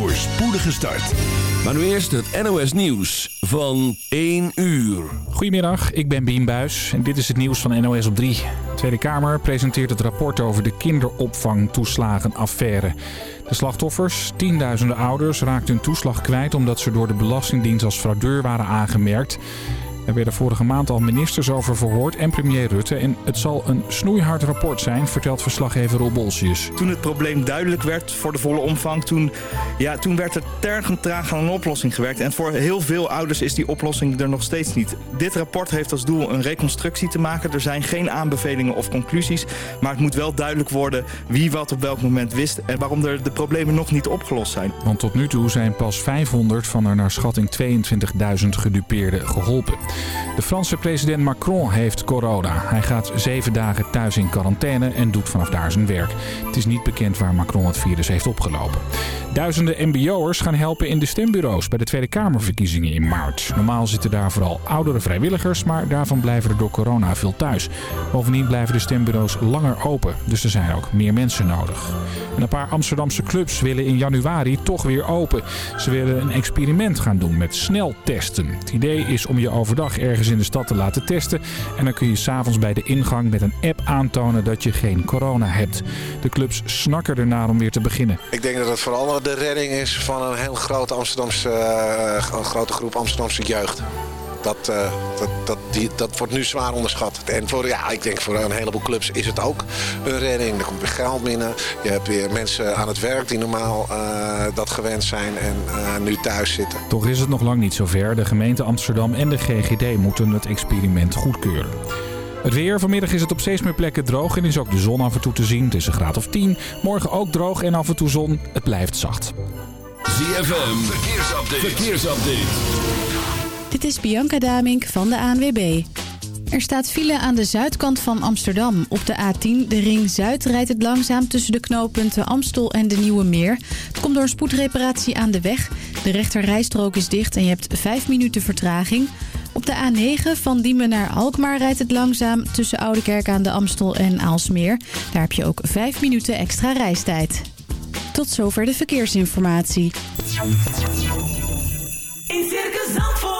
voor spoedige start. Maar nu eerst het NOS Nieuws van 1 uur. Goedemiddag, ik ben Bien Buis en dit is het nieuws van NOS op 3. De Tweede Kamer presenteert het rapport over de kinderopvangtoeslagenaffaire. De slachtoffers, tienduizenden ouders, raakten hun toeslag kwijt... omdat ze door de Belastingdienst als fraudeur waren aangemerkt... Er werden vorige maand al ministers over verhoord en premier Rutte. En het zal een snoeihard rapport zijn, vertelt verslaggever Rob Bolsius. Toen het probleem duidelijk werd voor de volle omvang, toen, ja, toen werd er tergend traag aan een oplossing gewerkt. En voor heel veel ouders is die oplossing er nog steeds niet. Dit rapport heeft als doel een reconstructie te maken. Er zijn geen aanbevelingen of conclusies. Maar het moet wel duidelijk worden wie wat op welk moment wist... en waarom er de problemen nog niet opgelost zijn. Want tot nu toe zijn pas 500 van er naar schatting 22.000 gedupeerden geholpen. De Franse president Macron heeft corona. Hij gaat zeven dagen thuis in quarantaine en doet vanaf daar zijn werk. Het is niet bekend waar Macron het virus heeft opgelopen. Duizenden mbo'ers gaan helpen in de stembureaus bij de Tweede Kamerverkiezingen in maart. Normaal zitten daar vooral oudere vrijwilligers, maar daarvan blijven er door corona veel thuis. Bovendien blijven de stembureaus langer open, dus er zijn ook meer mensen nodig. En een paar Amsterdamse clubs willen in januari toch weer open. Ze willen een experiment gaan doen met sneltesten. Het idee is om je overdag ergens in de stad te laten testen. En dan kun je s'avonds bij de ingang met een app aantonen dat je geen corona hebt. De clubs snakken ernaar om weer te beginnen. Ik denk dat het vooral de redding is van een heel grote, Amsterdamse, uh, een grote groep Amsterdamse jeugd. Dat, uh, dat, dat, die, dat wordt nu zwaar onderschat. En voor, ja, ik denk voor een heleboel clubs is het ook een redding. Er komt weer geld binnen. Je hebt weer mensen aan het werk die normaal uh, dat gewend zijn en uh, nu thuis zitten. Toch is het nog lang niet zover. De gemeente Amsterdam en de GGD moeten het experiment goedkeuren. Het weer. Vanmiddag is het op steeds meer plekken droog en is ook de zon af en toe te zien. Het is een graad of 10. Morgen ook droog en af en toe zon. Het blijft zacht. ZFM. Verkeersupdate. Verkeersupdate. Dit is Bianca Damink van de ANWB. Er staat file aan de zuidkant van Amsterdam. Op de A10, de ring Zuid, rijdt het langzaam tussen de knooppunten Amstel en de Nieuwe Meer. Het komt door een spoedreparatie aan de weg. De rechter rijstrook is dicht en je hebt 5 minuten vertraging. Op de A9 van Diemen naar Alkmaar rijdt het langzaam tussen Oudekerk aan de Amstel en Aalsmeer. Daar heb je ook 5 minuten extra reistijd. Tot zover de verkeersinformatie. In Circus Zandvoort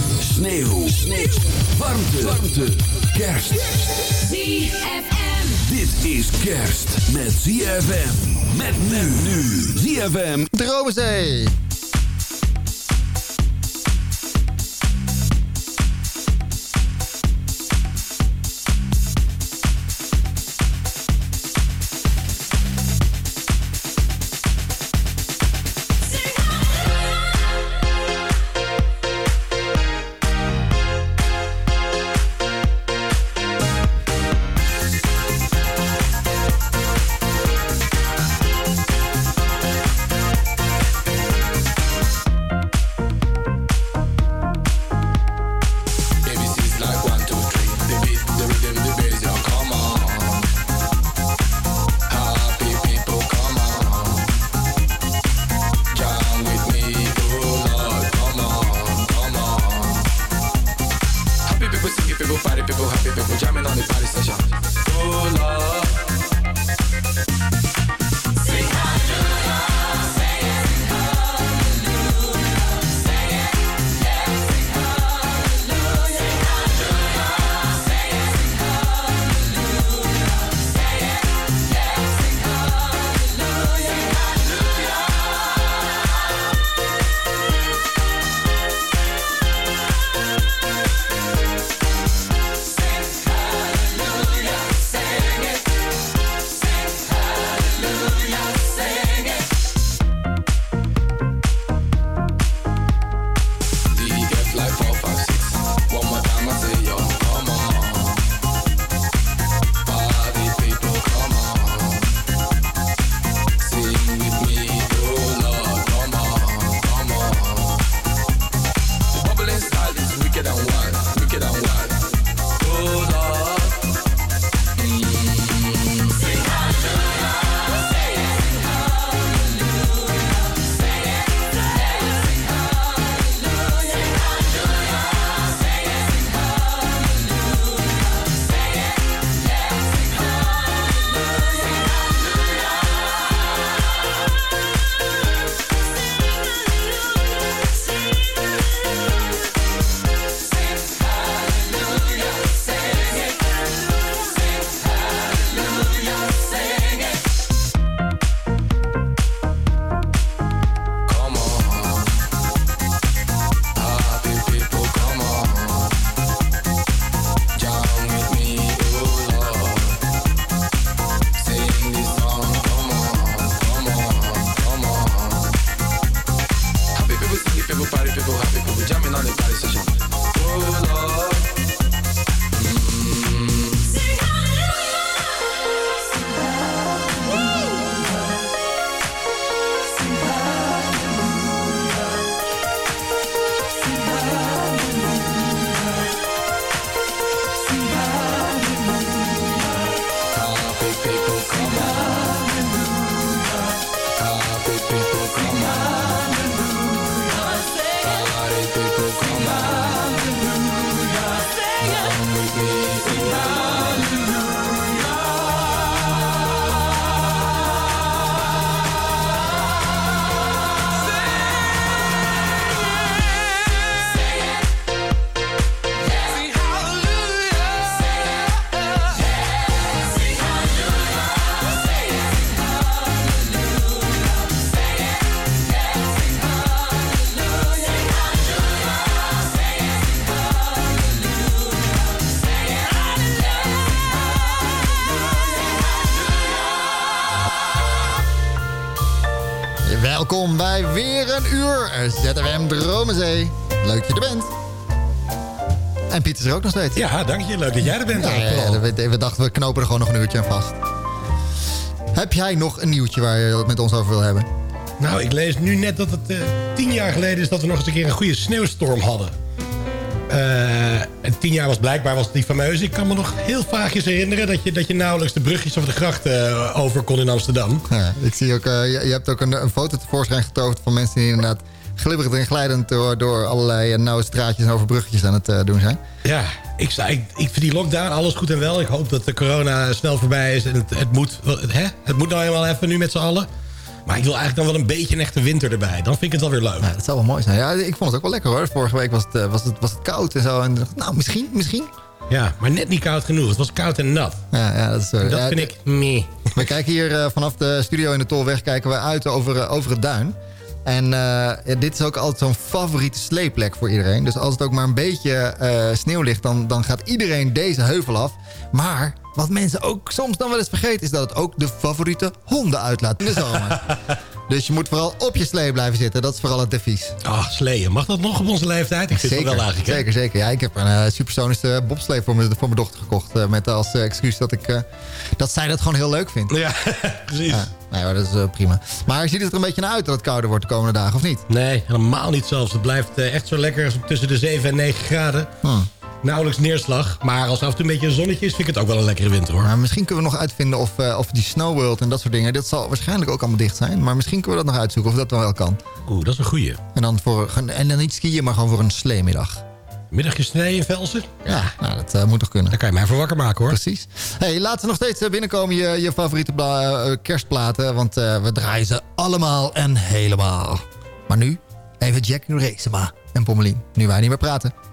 Sneeuw. Sneeuw. Warmte. Warmte. Kerst. ZFM. Dit is kerst met ZFM. Met men nu. ZFM. Dromenzee. Welkom bij weer een uur ZFM Dromenzee. Leuk dat je er bent. En Piet is er ook nog steeds. Ja, dank je. Leuk dat jij er bent. Ja, ja, ja, we, dachten, we knopen er gewoon nog een uurtje aan vast. Heb jij nog een nieuwtje waar je het met ons over wil hebben? Nou, ik lees nu net dat het eh, tien jaar geleden is dat we nog eens een keer een goede sneeuwstorm hadden. Eh, en tien jaar was blijkbaar was die fameus. Ik kan me nog heel vaagjes herinneren dat je, dat je nauwelijks de brugjes of de grachten eh, over kon in Amsterdam. Ja, ik zie ook, eh, je, je hebt ook een, een foto tevoorschijn getoverd van mensen die inderdaad glibberig en glijdend door, door allerlei eh, nauwe straatjes en over bruggetjes aan het doen zijn. Ja, ik, ik, ik vind die lockdown alles goed en wel. Ik hoop dat de corona snel voorbij is. En het, het, moet, hè? het moet nou eenmaal even nu met z'n allen. Maar ik wil eigenlijk dan wel een beetje een echte winter erbij. Dan vind ik het wel weer leuk. Ja, dat zou wel mooi zijn. Ja, ik vond het ook wel lekker hoor. Vorige week was het, eh, was het, was het koud en zo. En, nou, misschien, misschien. Ja, maar net niet koud genoeg. Het was koud en nat. Ja, ja dat is, eh, En dat ja, vind ik meh. We kijken hier eh, vanaf de studio in de Tolweg kijken we uit over, eh, over het duin. En eh, dit is ook altijd zo'n favoriete sleeplek voor iedereen. Dus als het ook maar een beetje eh, sneeuw ligt, dan, dan gaat iedereen deze heuvel af. Maar wat mensen ook soms dan wel eens vergeten... is dat het ook de favoriete honden uitlaat in de zomer. dus je moet vooral op je slee blijven zitten. Dat is vooral het devies. Ah, sleeën. Mag dat nog op onze leeftijd? Ik vind het wel eigenlijk. hè? zeker, zeker. Ja, ik heb een eh, supersonische bobslee voor, mijn- voor mijn dochter gekocht. eh, met als eh, excuus dat, ik, eh, dat zij dat gewoon heel leuk vindt. Ja, precies. Ja, nee, maar dat is eh, prima. Maar ziet het er een beetje naar uit dat het kouder wordt de komende dagen, of niet? Nee, helemaal niet zelfs. Het blijft eh, echt zo lekker tussen de 7 en 9 graden. Hmm. Nauwelijks neerslag. Maar als af en toe een beetje een zonnetje is, vind ik het ook wel een lekkere winter hoor. Maar misschien kunnen we nog uitvinden of, eh, of die Snow World en dat soort dingen... dat zal waarschijnlijk ook allemaal dicht zijn. Maar misschien kunnen we dat nog uitzoeken of dat dan wel kan. Oeh, dat is een goeie. En dan, voor, en dan niet skiën, maar gewoon voor een sleemiddag. Middagje snijden in Velsen? Ja, nou, dat eh, moet toch kunnen. Daar kan je mij voor wakker maken hoor. Precies. Hey, laat ze nog steeds eh, binnenkomen, je, je favoriete kerstplaten. Want we draaien ze allemaal en helemaal. Maar nu even Jack Reesema en Pommelien. Nu wij niet meer praten.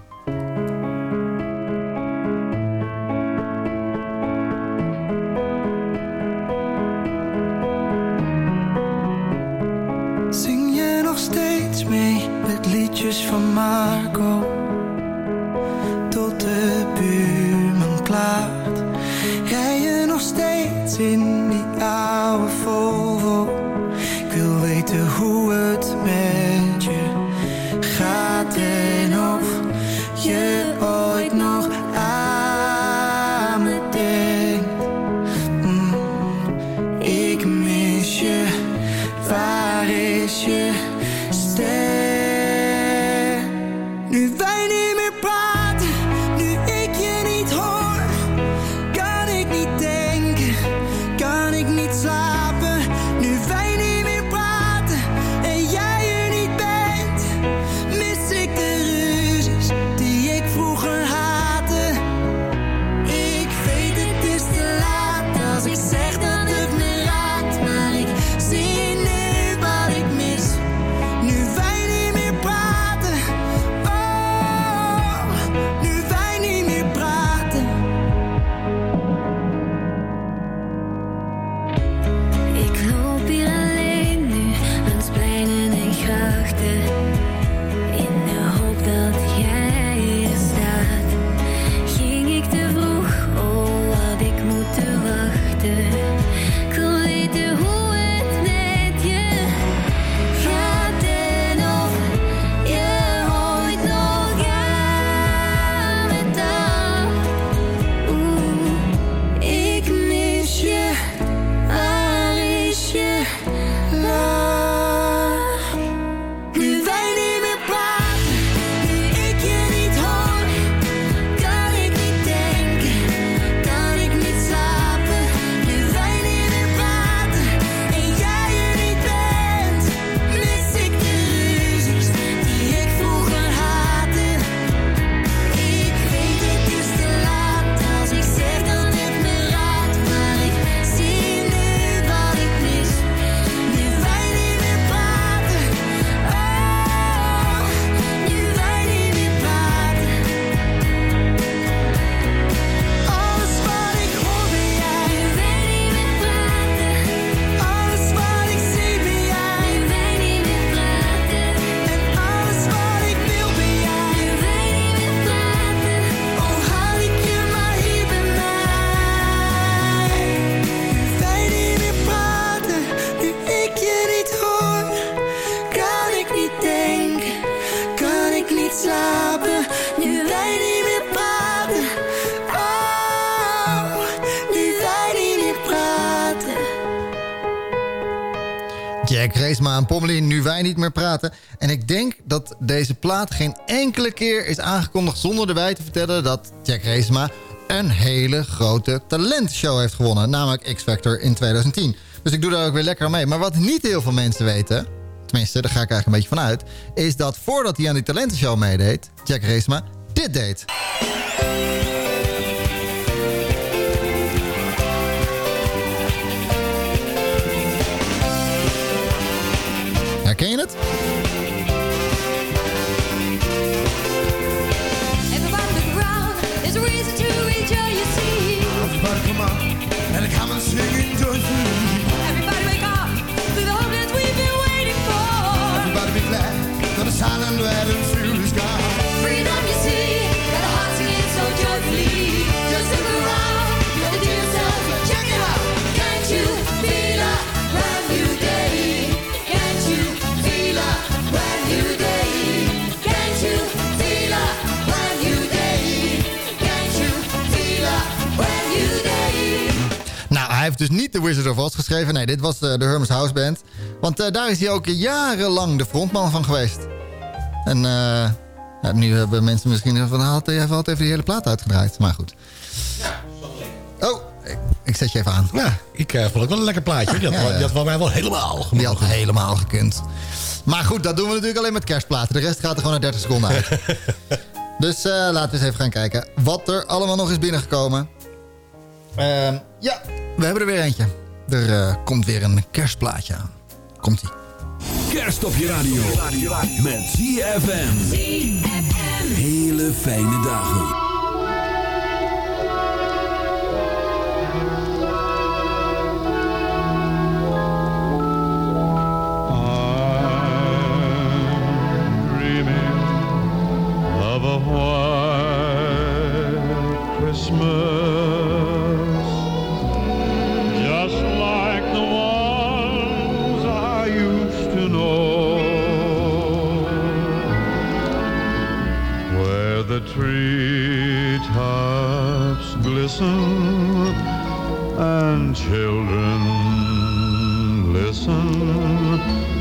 Niet meer praten. En ik denk dat deze plaat geen enkele keer is aangekondigd... zonder erbij te vertellen dat Jack Reesma een hele grote talentshow heeft gewonnen. Namelijk X-Factor in 2010. Dus ik doe daar ook weer lekker mee. Maar wat niet heel veel mensen weten... tenminste, daar ga ik eigenlijk een beetje van uit... is dat voordat hij aan die talentenshow meedeed... Jack Reesma dit deed. Herken je het? Dus niet The Wizard of Oz geschreven. Nee, dit was de Hermes House Band. Want eh, daar is hij ook jarenlang de frontman van geweest. En eh, ja, nu hebben mensen misschien van... Had hij heeft even die hele plaat uitgedraaid. Maar goed. Oh, ik, ik zet je even aan. Ja, ik eh, vond het wel een lekker plaatje. Die had, Ja, had van mij wel helemaal Die had helemaal gekund. Maar goed, dat doen we natuurlijk alleen met kerstplaten. De rest gaat er gewoon naar 30 seconden uit. dus laten we eens even gaan kijken wat er allemaal nog is binnengekomen. Ehm, ja, we hebben er weer eentje. Er eh, komt weer een kerstplaatje aan. Komt-ie. Kerst op je radio. Met ZFM. Hele fijne dagen. Treetops glisten and children listen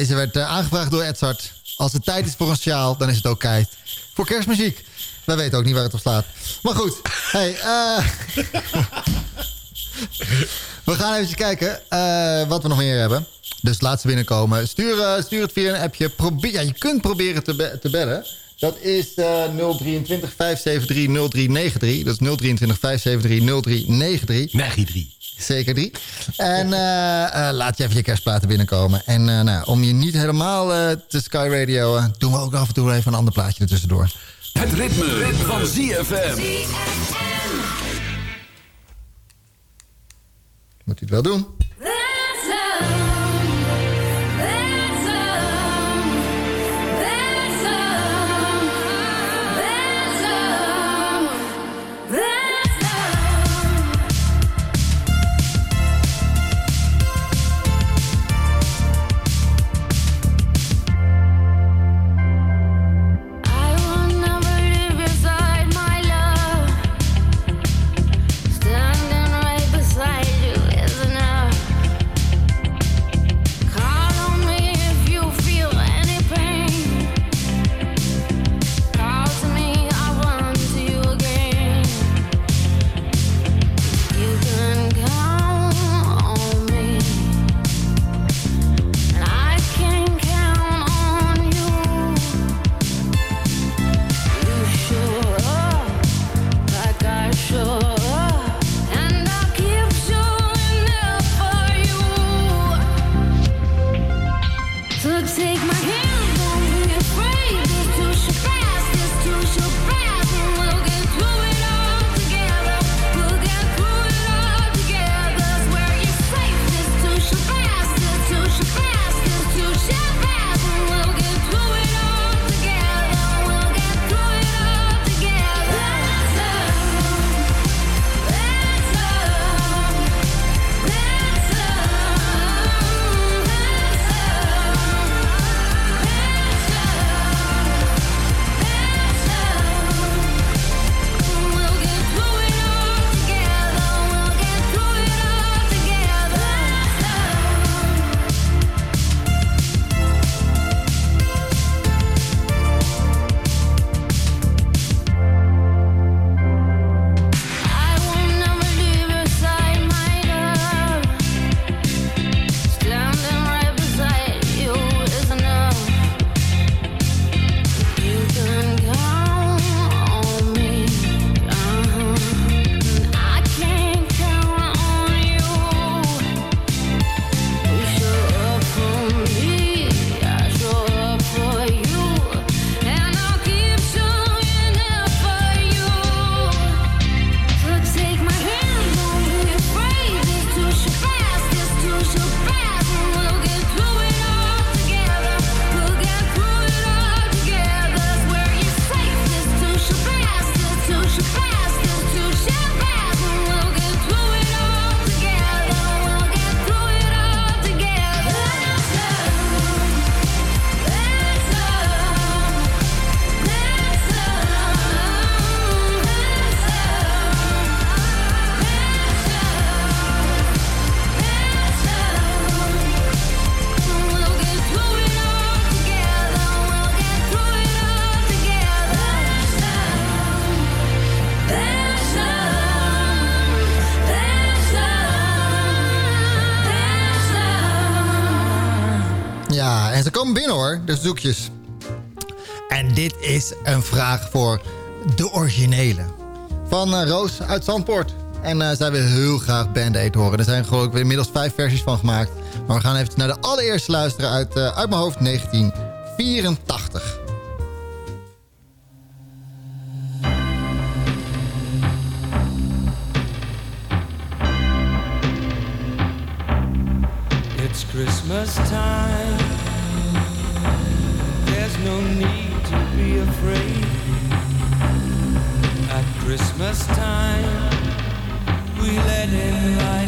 deze werd eh, aangevraagd door Edzard. Als het tijd is voor een sjaal, dan is het ook tijd voor kerstmuziek. wij weten ook niet waar het op slaat. Maar goed, hey, eh, we gaan even kijken eh, wat we nog meer hebben. Dus laat ze binnenkomen. Stuur, het via een appje. Probeer, ja, je kunt proberen te, te bellen. Dat is eh 023 573 0393. Dat is 023 573 0393. 93. Zeker die. En eh, eh, laat je even je kerstplaten binnenkomen. En eh, nou, om je niet helemaal eh, te Sky Radio... doen we ook af en toe even een ander plaatje ertussendoor. Het ritme, ritme. van ZFM. Moet u het wel doen. Zoekjes. En dit is een vraag voor de originele. Van eh, Roos uit Zandpoort. En eh, zij wil heel graag Band Aid horen. Er zijn gewoon inmiddels vijf versies van gemaakt. Maar we gaan even naar de allereerste luisteren uit, eh, uit mijn hoofd 1984. It's Christmas time. We let in light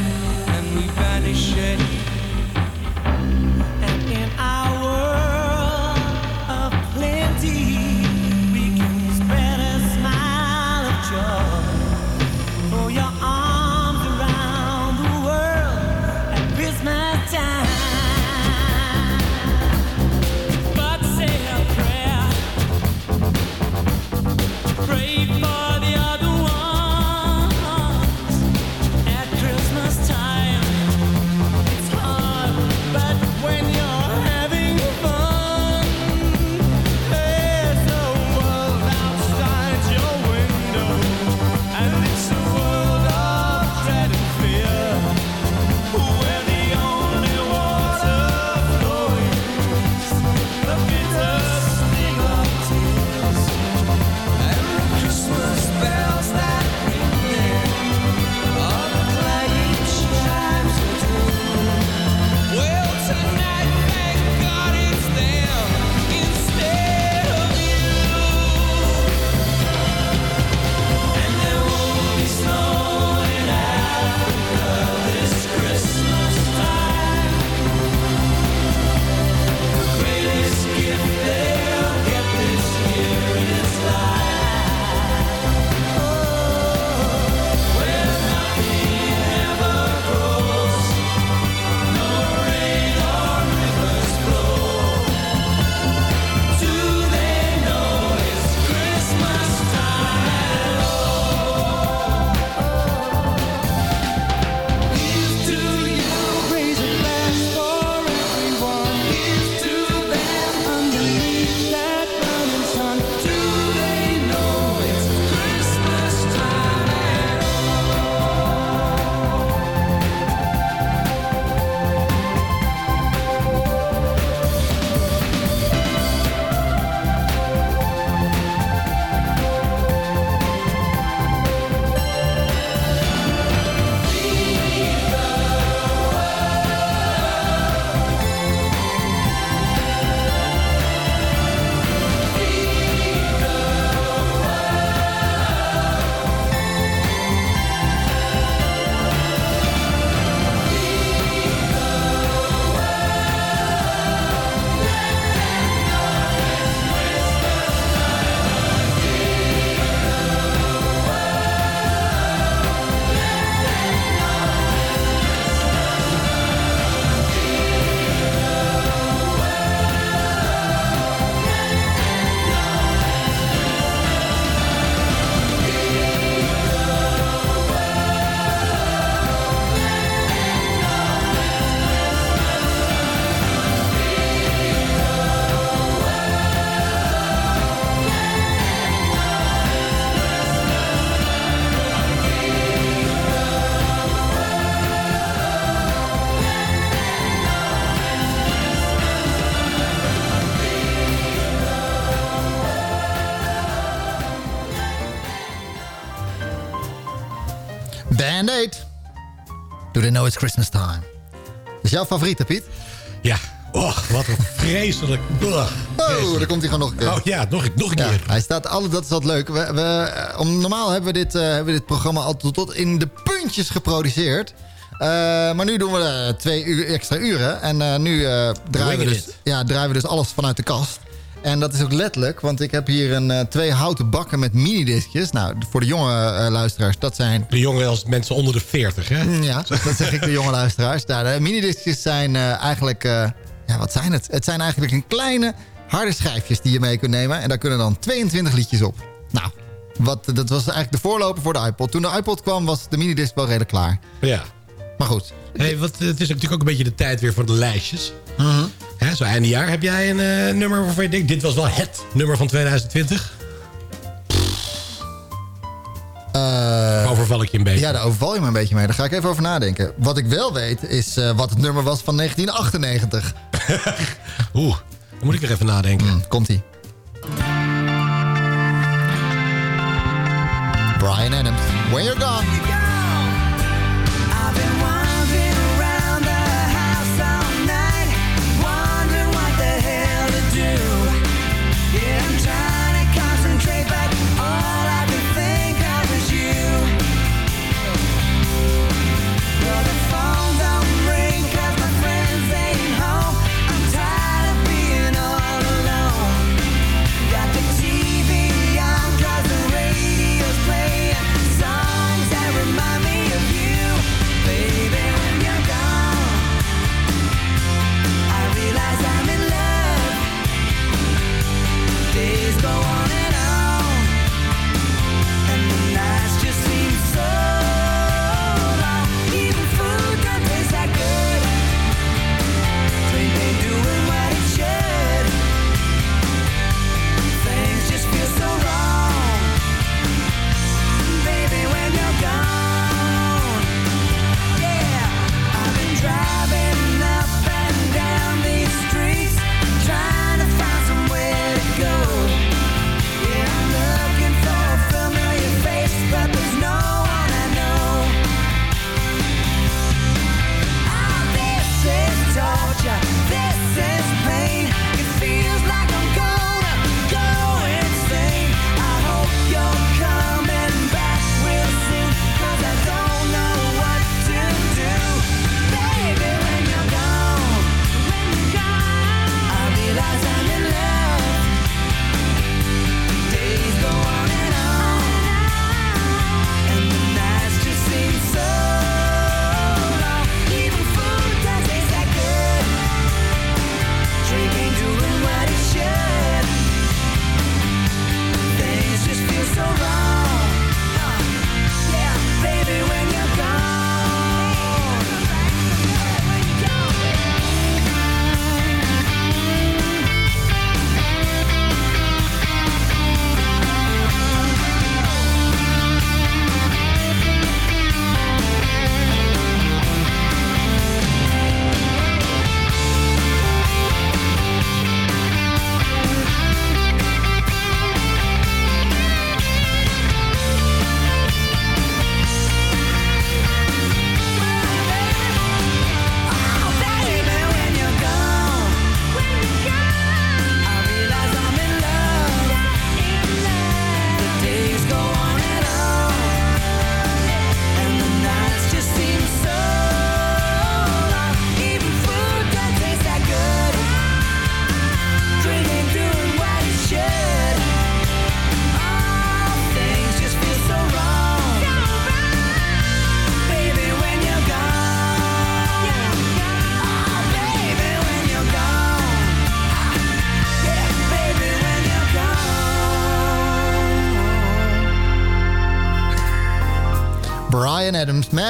Do they know it's Christmas time? Is jouw favoriet, hè, Piet? Ja. Och, wat een vreselijk. Oh, daar komt hij gewoon nog een keer. Oh ja, nog, nog een Ja, keer. hij staat alle, dat is wat leuk. We, we, om, normaal hebben we, dit, eh, hebben we dit programma al tot, tot in de puntjes geproduceerd. Eh, maar nu doen we eh, twee uur, extra uren. En nu draaien, we dus, it. ja, draaien we dus alles vanuit de kast. En dat is ook letterlijk, want ik heb hier een, eh, twee houten bakken met minidiscjes. Nou, voor de jonge eh, luisteraars, dat zijn... De jongen als mensen onder de 40, hè? Ja, dat zeg ik de jonge luisteraars. Nou, de minidiscjes zijn eh, eigenlijk... eh, ja, wat zijn het? Het zijn eigenlijk een kleine harde schijfjes die je mee kunt nemen. En daar kunnen dan 22 liedjes op. Nou, wat, dat was eigenlijk de voorloper voor de iPod. Toen de iPod kwam, was de minidisc wel redelijk klaar. Ja. Maar goed. Hey, wat, het is natuurlijk ook een beetje de tijd weer voor de lijstjes. Mhm. Hè, zo einde jaar. Heb jij een eh, nummer waarvan je denkt... dit was wel het nummer van 2020? Eh, Overval ik je een beetje? ja, daar overval je me een beetje mee. Daar ga ik even over nadenken. Wat ik wel weet, is eh, wat het nummer was van 1998. Oeh, dan moet ik er even nadenken. Hmm, Komt-ie. Brian Adams, When You're Gone.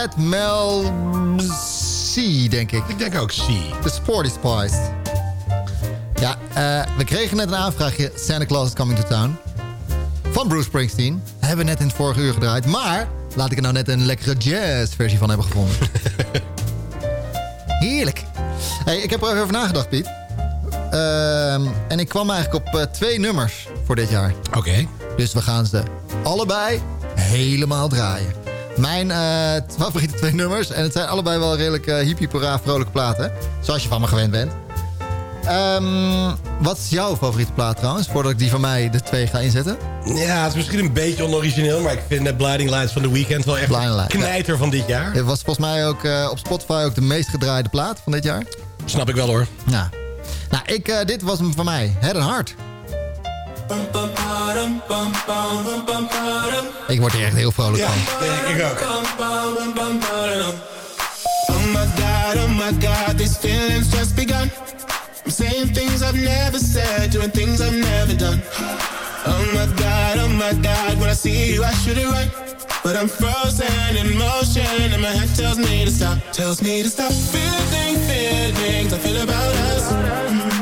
Met Mel C, denk ik. Ik denk ook C. The Sporty Spice. Ja, eh, we kregen net een aanvraagje. Santa Claus is Coming to Town. Van Bruce Springsteen. Hebben we net in het vorige uur gedraaid. Maar laat ik er nou net een lekkere jazzversie van hebben gevonden. Heerlijk. Hey, ik heb er even over nagedacht, Piet. Ehm, en ik kwam eigenlijk op eh, twee nummers voor dit jaar. Oké. Dus we gaan ze allebei helemaal draaien. Mijn eh, favoriete twee nummers. En het zijn allebei wel redelijk uh, hippie pora vrolijke platen. Zoals je van me gewend bent. Ehm, wat is jouw favoriete plaat trouwens? Voordat ik die van mij de twee ga inzetten. Ja, het is misschien een beetje onorigineel, maar ik vind de Blinding Lights van The Weeknd wel echt Blinding een knijter van dit jaar. Het was volgens mij ook eh, op Spotify ook de meest gedraaide plaat van dit jaar. Snap ik wel hoor. Ja. Nou, ik, dit was hem van mij. Head and Heart. Ik word hier echt heel vrolijk Ja, van. ik, ik ook. Oh my god, oh my god, these feelings just begun. I'm saying things I've never said, doing things I've never done. Oh my god, oh my god, when I see you I should it right. But I'm frozen in motion and my head tells me to stop, tells me to stop. Feeling feelings I feel about us. Mm. It,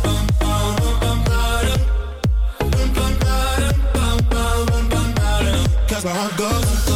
Ba-dum. Cause my heart goes.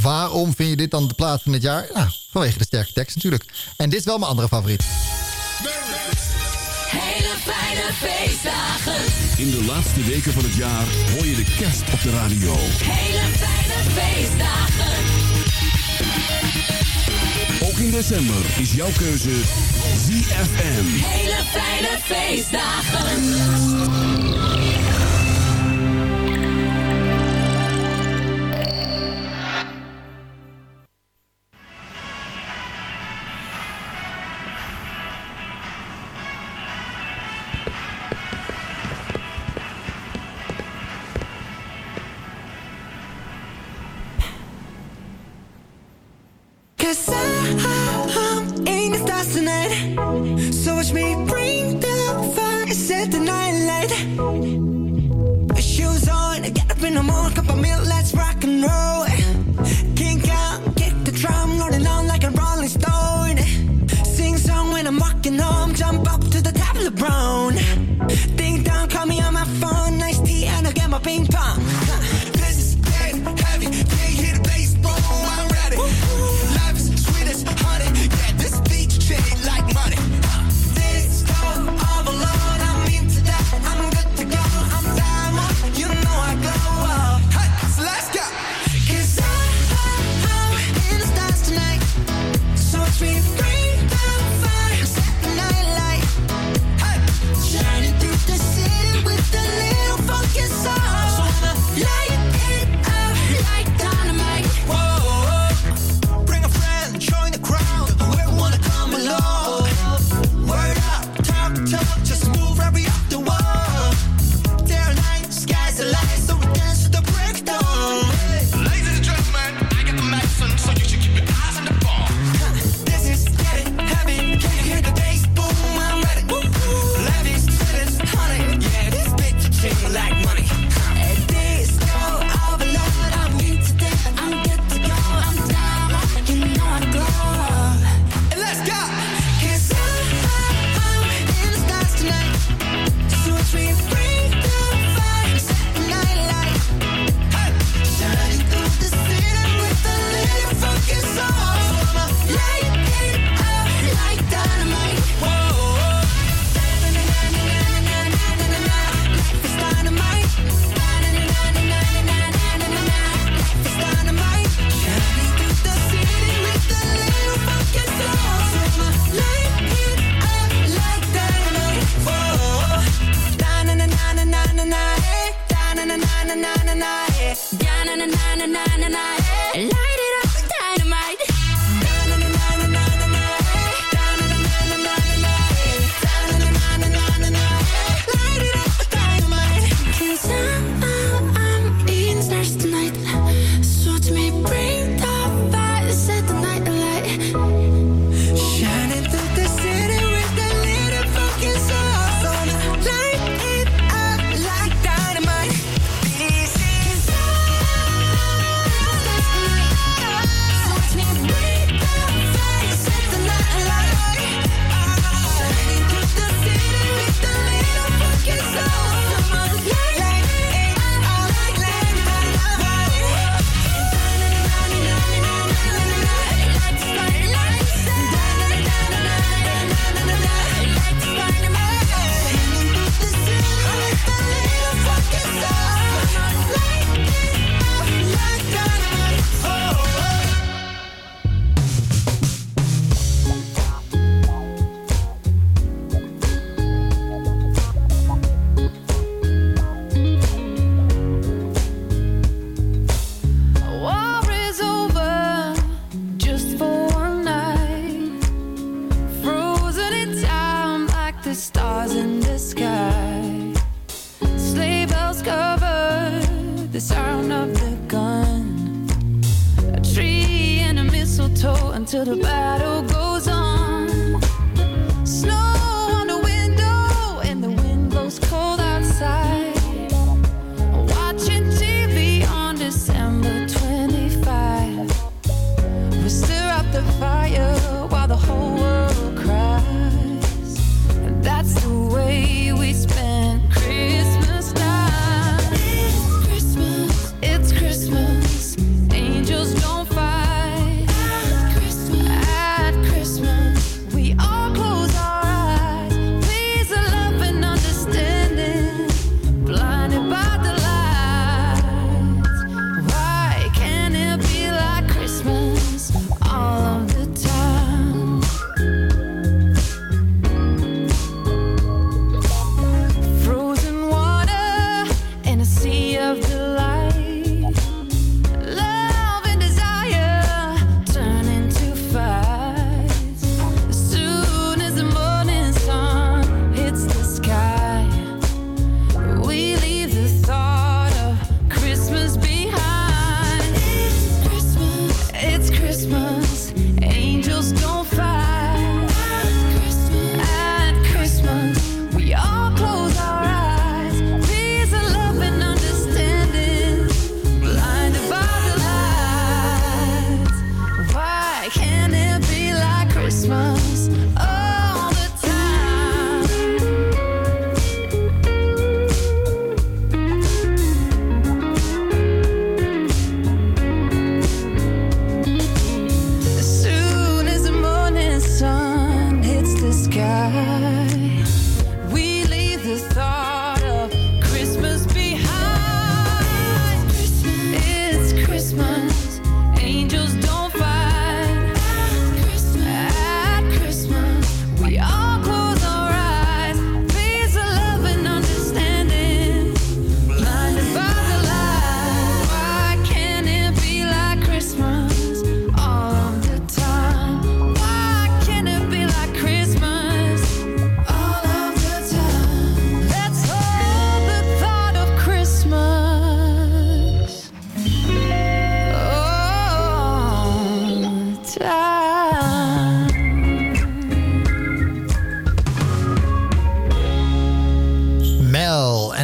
Waarom vind je dit dan de plaat van dit jaar? Nou, vanwege de sterke tekst natuurlijk. En dit is wel mijn andere favoriet. Hele fijne feestdagen. In de laatste weken van het jaar hoor je de kerst op de radio. Hele fijne feestdagen. Ook in december is jouw keuze ZFM. Hele fijne feestdagen. Watch me bring the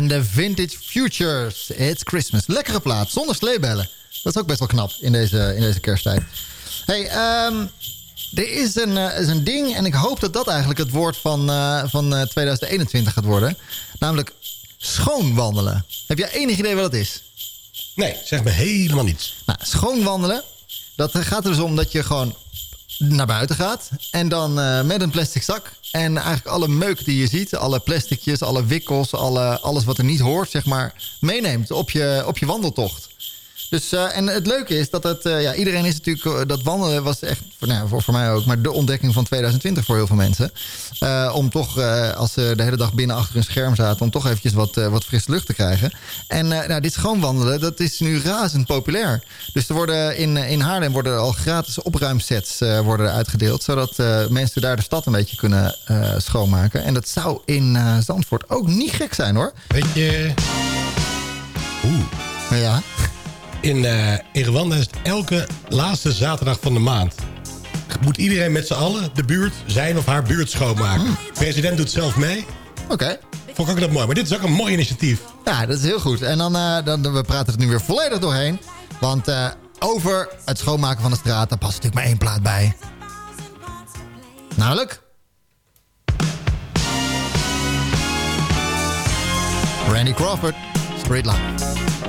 en de Vintage Futures. It's Christmas. Lekkere plaat, zonder sleebellen. Dat is ook best wel knap in deze, in deze kersttijd. Hey, ehm, er is een, eh, is een ding en ik hoop dat dat eigenlijk het woord van, eh, van eh, 2021 gaat worden. Namelijk schoonwandelen. Heb jij enig idee wat dat is? Nee, zeg me helemaal niets. Nou, schoonwandelen, dat gaat er dus om dat je gewoon naar buiten gaat. En dan eh, met een plastic zak. En eigenlijk alle meuk die je ziet, alle plasticjes, alle wikkels, alle, alles wat er niet hoort, zeg maar, meeneemt op je, op je wandeltocht. Dus, eh, en het leuke is dat het, eh, ja, iedereen is natuurlijk, eh, dat wandelen was echt, voor, nou, voor, voor mij ook, maar de ontdekking van 2020 voor heel veel mensen. Om toch, als ze de hele dag binnen achter hun scherm zaten, om toch eventjes wat, wat frisse lucht te krijgen. En nou, dit schoonwandelen, dat is nu razend populair. Dus er worden in, in Haarlem worden al gratis opruimsets worden er uitgedeeld, zodat mensen daar de stad een beetje kunnen schoonmaken. En dat zou in Zandvoort ook niet gek zijn hoor. Weet je... Oeh. Ja. In, in Rwanda is het elke laatste zaterdag van de maand. Moet iedereen met z'n allen de buurt, zijn of haar buurt schoonmaken. De president doet zelf mee. Oké. Vond ik ook dat mooi. Maar dit is ook een mooi initiatief. Ja, dat is heel goed. En dan, eh, dan we praten het nu weer volledig doorheen. Want eh, over het schoonmaken van de straat, daar past natuurlijk maar één plaat bij. Namelijk... Randy Crawford, Street Life.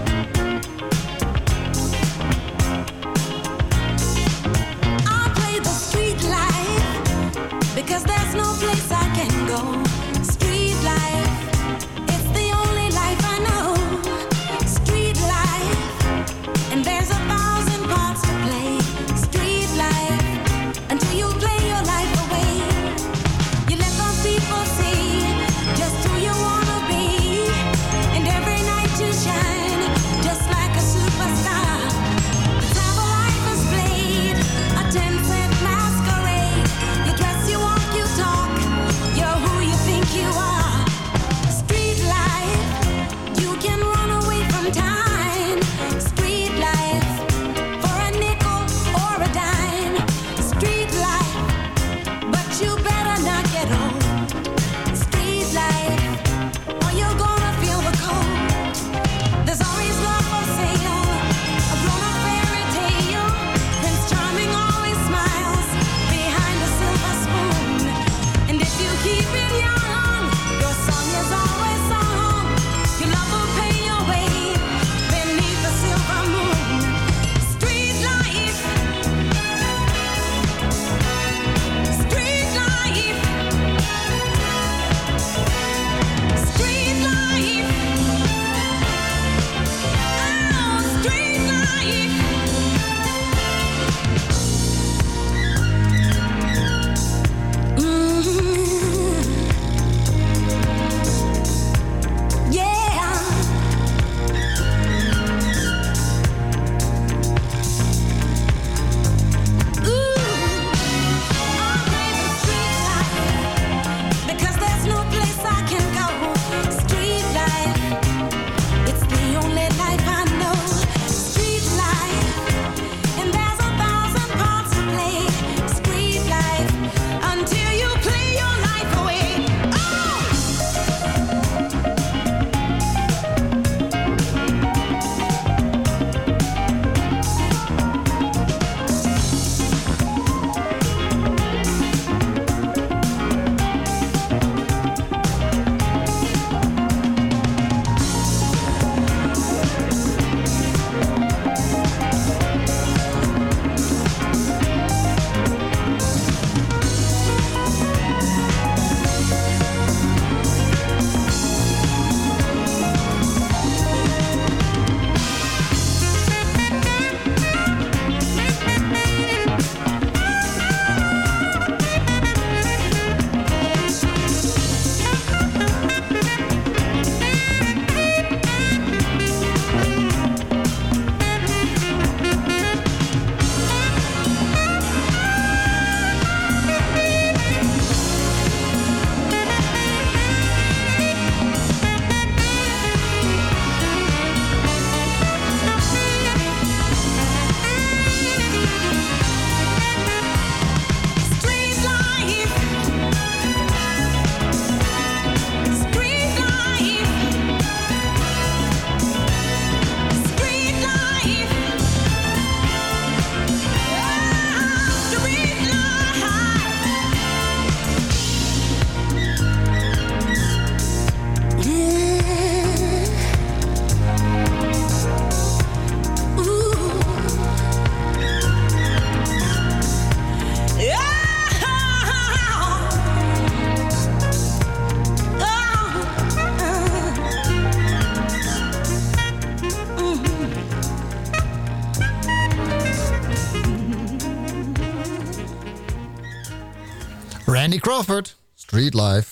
Randy Crawford, Street Life.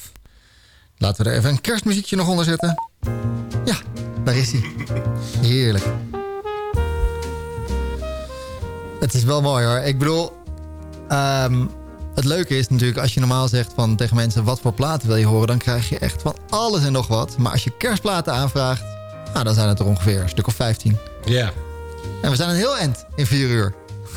Laten we er even een kerstmuziekje nog onder zetten. Ja, daar is hij. Heerlijk. Het is wel mooi hoor. Ik bedoel, ehm, het leuke is natuurlijk als je normaal zegt van, tegen mensen wat voor platen wil je horen, dan krijg je echt van alles en nog wat. Maar als je kerstplaten aanvraagt, nou, dan zijn het er ongeveer een stuk of 15. Ja. En we zijn een heel eind in vier uur.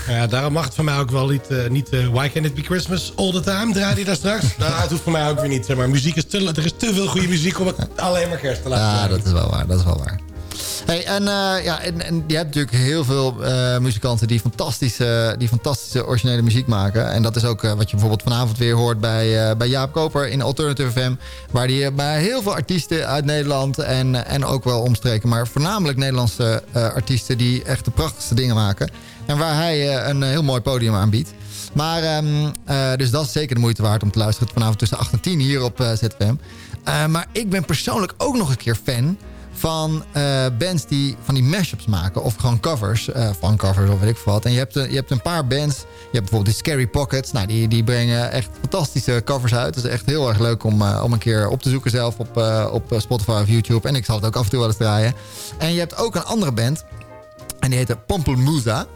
Ja, daarom mag het voor mij ook wel niet, eh, niet eh, Why Can't It Be Christmas All The Time, draaide je daar straks? nou, het hoeft voor mij ook weer niet, zeg maar muziek is te, er is te veel goede muziek om het alleen maar kerst te laten Ja, dat is wel waar. Dat is wel waar. Hey, en, eh, ja, en, en je hebt natuurlijk heel veel muzikanten die fantastische, die fantastische originele muziek maken. En dat is ook wat je bijvoorbeeld vanavond weer hoort bij, bij Jaap Koper in Alternative FM. Waar die bij heel veel artiesten uit Nederland en, en ook wel omstreken. Maar voornamelijk Nederlandse artiesten die echt de prachtigste dingen maken. En waar hij eh, een heel mooi podium aanbiedt. Maar, ehm, eh, dus dat is zeker de moeite waard om te luisteren. Vanavond tussen 8 en 10 hier op eh, ZFM. Maar ik ben persoonlijk ook nog een keer fan van bands die van die mashups maken. Of gewoon covers, van covers of weet ik wat. En je hebt, je hebt een paar bands. Je hebt bijvoorbeeld die Scary Pockets. Nou, die, die brengen echt fantastische covers uit. Het is echt heel erg leuk om, om een keer op te zoeken zelf op, op Spotify of YouTube. En ik zal het ook af en toe wel eens draaien. En je hebt ook een andere band. En die heet Pompelmuza.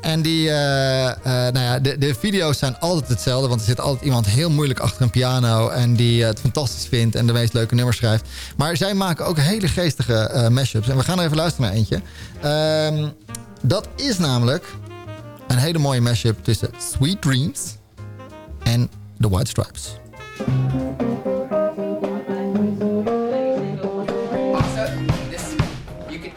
En die, eh, eh, nou ja, de, de video's zijn altijd hetzelfde. Want er zit altijd iemand heel moeilijk achter een piano. En die eh, het fantastisch vindt en de meest leuke nummers schrijft. Maar zij maken ook hele geestige mashups. En we gaan er even luisteren naar eentje. Ehm, dat is namelijk een hele mooie mashup tussen Sweet Dreams en The White Stripes.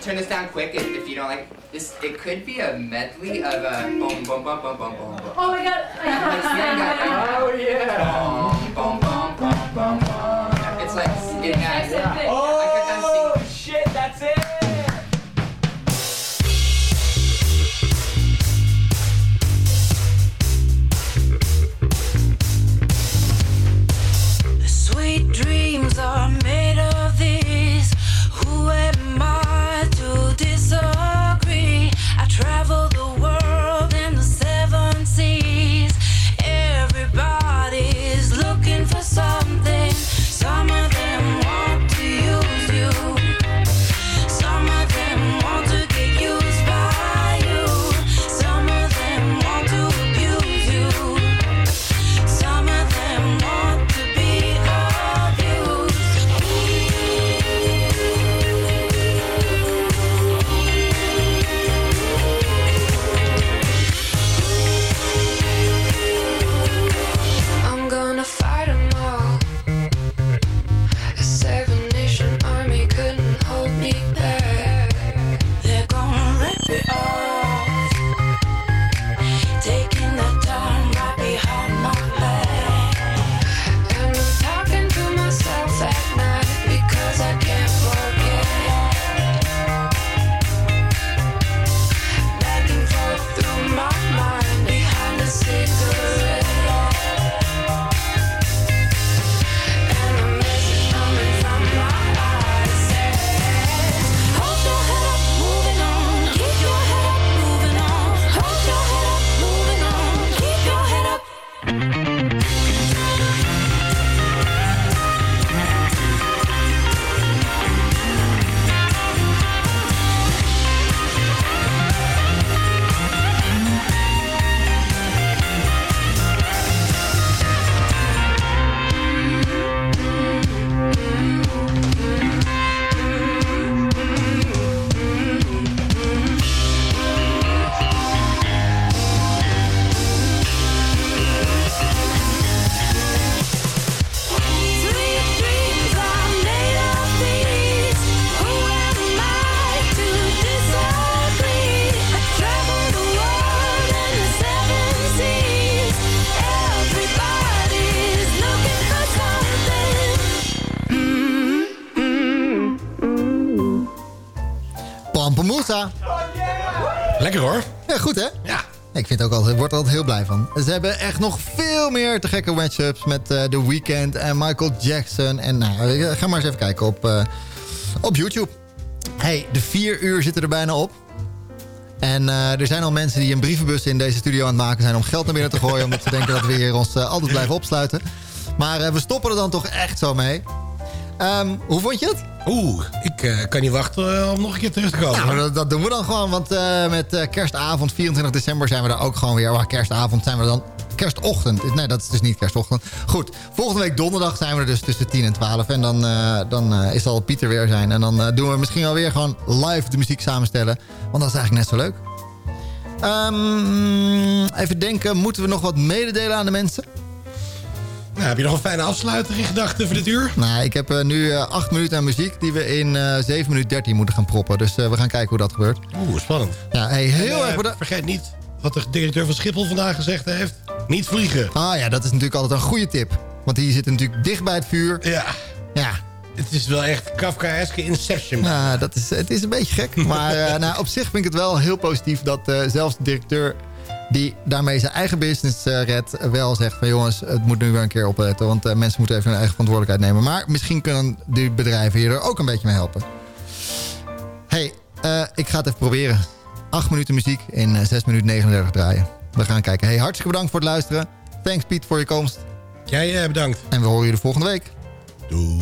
Turn this down quick if, if you don't like this. It could be a medley of a boom boom boom boom boom boom. Oh my god. I got, Oh yeah. Boom boom boom boom heel blij van. Ze hebben echt nog veel meer te gekke matchups met eh, The Weeknd en Michael Jackson. En nou, ja, ga maar eens even kijken op, eh, op YouTube. hey, de vier uur zitten er bijna op. En eh, er zijn al mensen die een brievenbus in deze studio aan het maken zijn om geld naar binnen te gooien. omdat ze denken dat we hier ons eh, altijd blijven opsluiten. Maar eh, we stoppen er dan toch echt zo mee. Ehm, hoe vond je het? Oeh, ik eh, kan niet wachten eh, om nog een keer terug te komen. Ja, maar dat, dat doen we dan gewoon. Want eh, met kerstavond, 24 december, zijn we daar ook gewoon weer. Maar kerstavond zijn we dan kerstochtend. Nee, dat is dus niet kerstochtend. Goed, volgende week donderdag zijn we er dus tussen 10 en 12. En dan, dan is al Pieter weer zijn. En dan doen we misschien alweer gewoon live de muziek samenstellen. Want dat is eigenlijk net zo leuk. Ehm, even denken, moeten we nog wat mededelen aan de mensen? Nou, heb je nog een fijne afsluiter in gedachten voor dit uur? Nou, ik heb eh, nu eh, 8 minuten aan muziek die we in eh 7 minuten 13 moeten gaan proppen. Dus we gaan kijken hoe dat gebeurt. Oeh, spannend. Ja, hey, heel En, erg bedankt. Vergeet niet wat de directeur van Schiphol vandaag gezegd heeft. Niet vliegen. Ah ja, dat is natuurlijk altijd een goede tip. Want die zit natuurlijk dicht bij het vuur. Ja. Ja. Het is wel echt Kafkaeske Inception. Nou, dat is, het is een beetje gek. Maar nou, op zich vind ik het wel heel positief dat eh, zelfs de directeur... die daarmee zijn eigen business eh, redt... wel zegt van jongens, het moet nu weer een keer opletten. Want eh, mensen moeten even hun eigen verantwoordelijkheid nemen. Maar misschien kunnen die bedrijven hier er ook een beetje mee helpen. hey, eh, ik ga het even proberen. 8 minuten muziek in eh, 6 minuten 39 draaien. We gaan kijken. Hey, hartstikke bedankt voor het luisteren. Thanks Piet voor je komst. Jij eh, bedankt. En we horen jullie volgende week. Doei.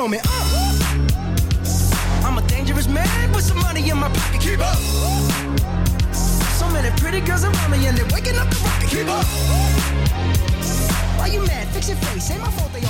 For me. Uh. I'm a dangerous man with some money in my pocket. Keep up. So many pretty girls around me and they're waking up the rocket. Keep up. Why you mad? Fix your face. Ain't my fault they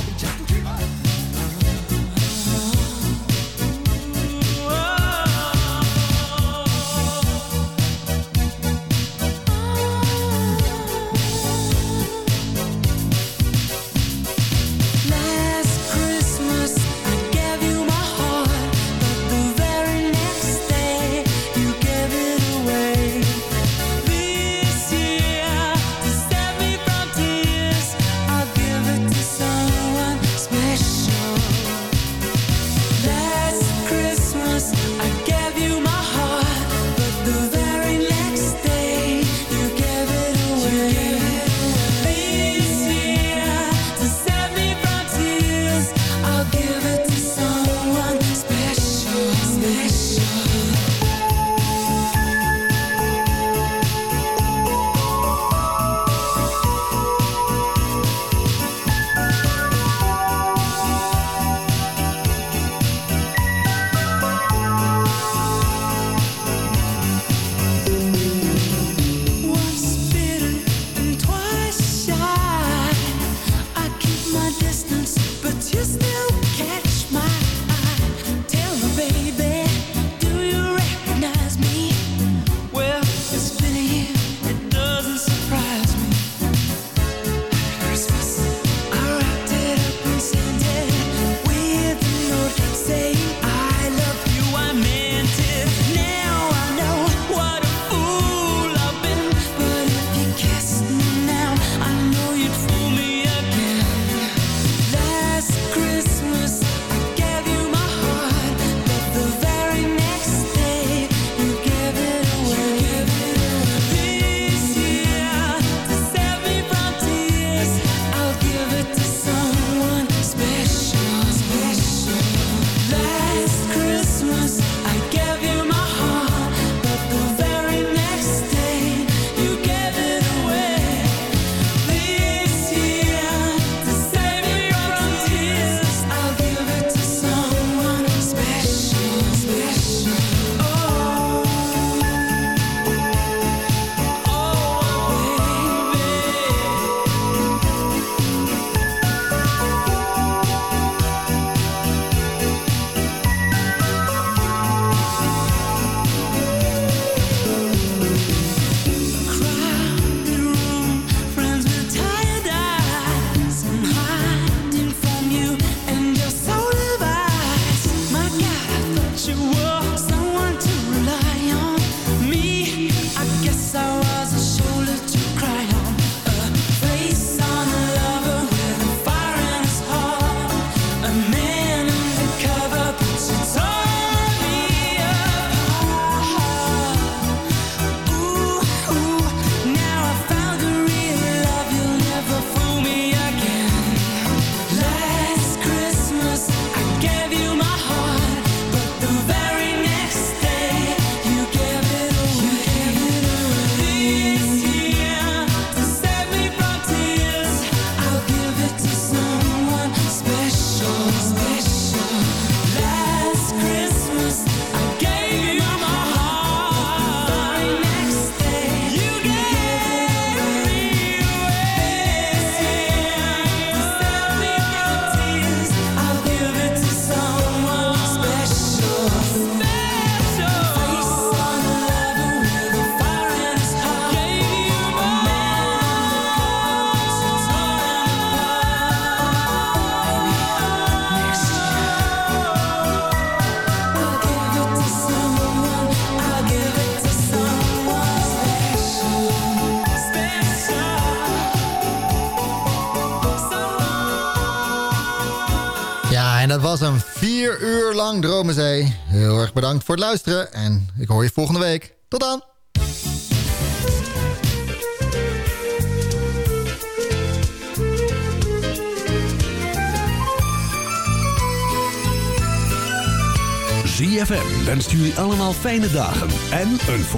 luisteren. En ik hoor je volgende week. Tot dan! ZFM wenst jullie allemaal fijne dagen en een voorspoedig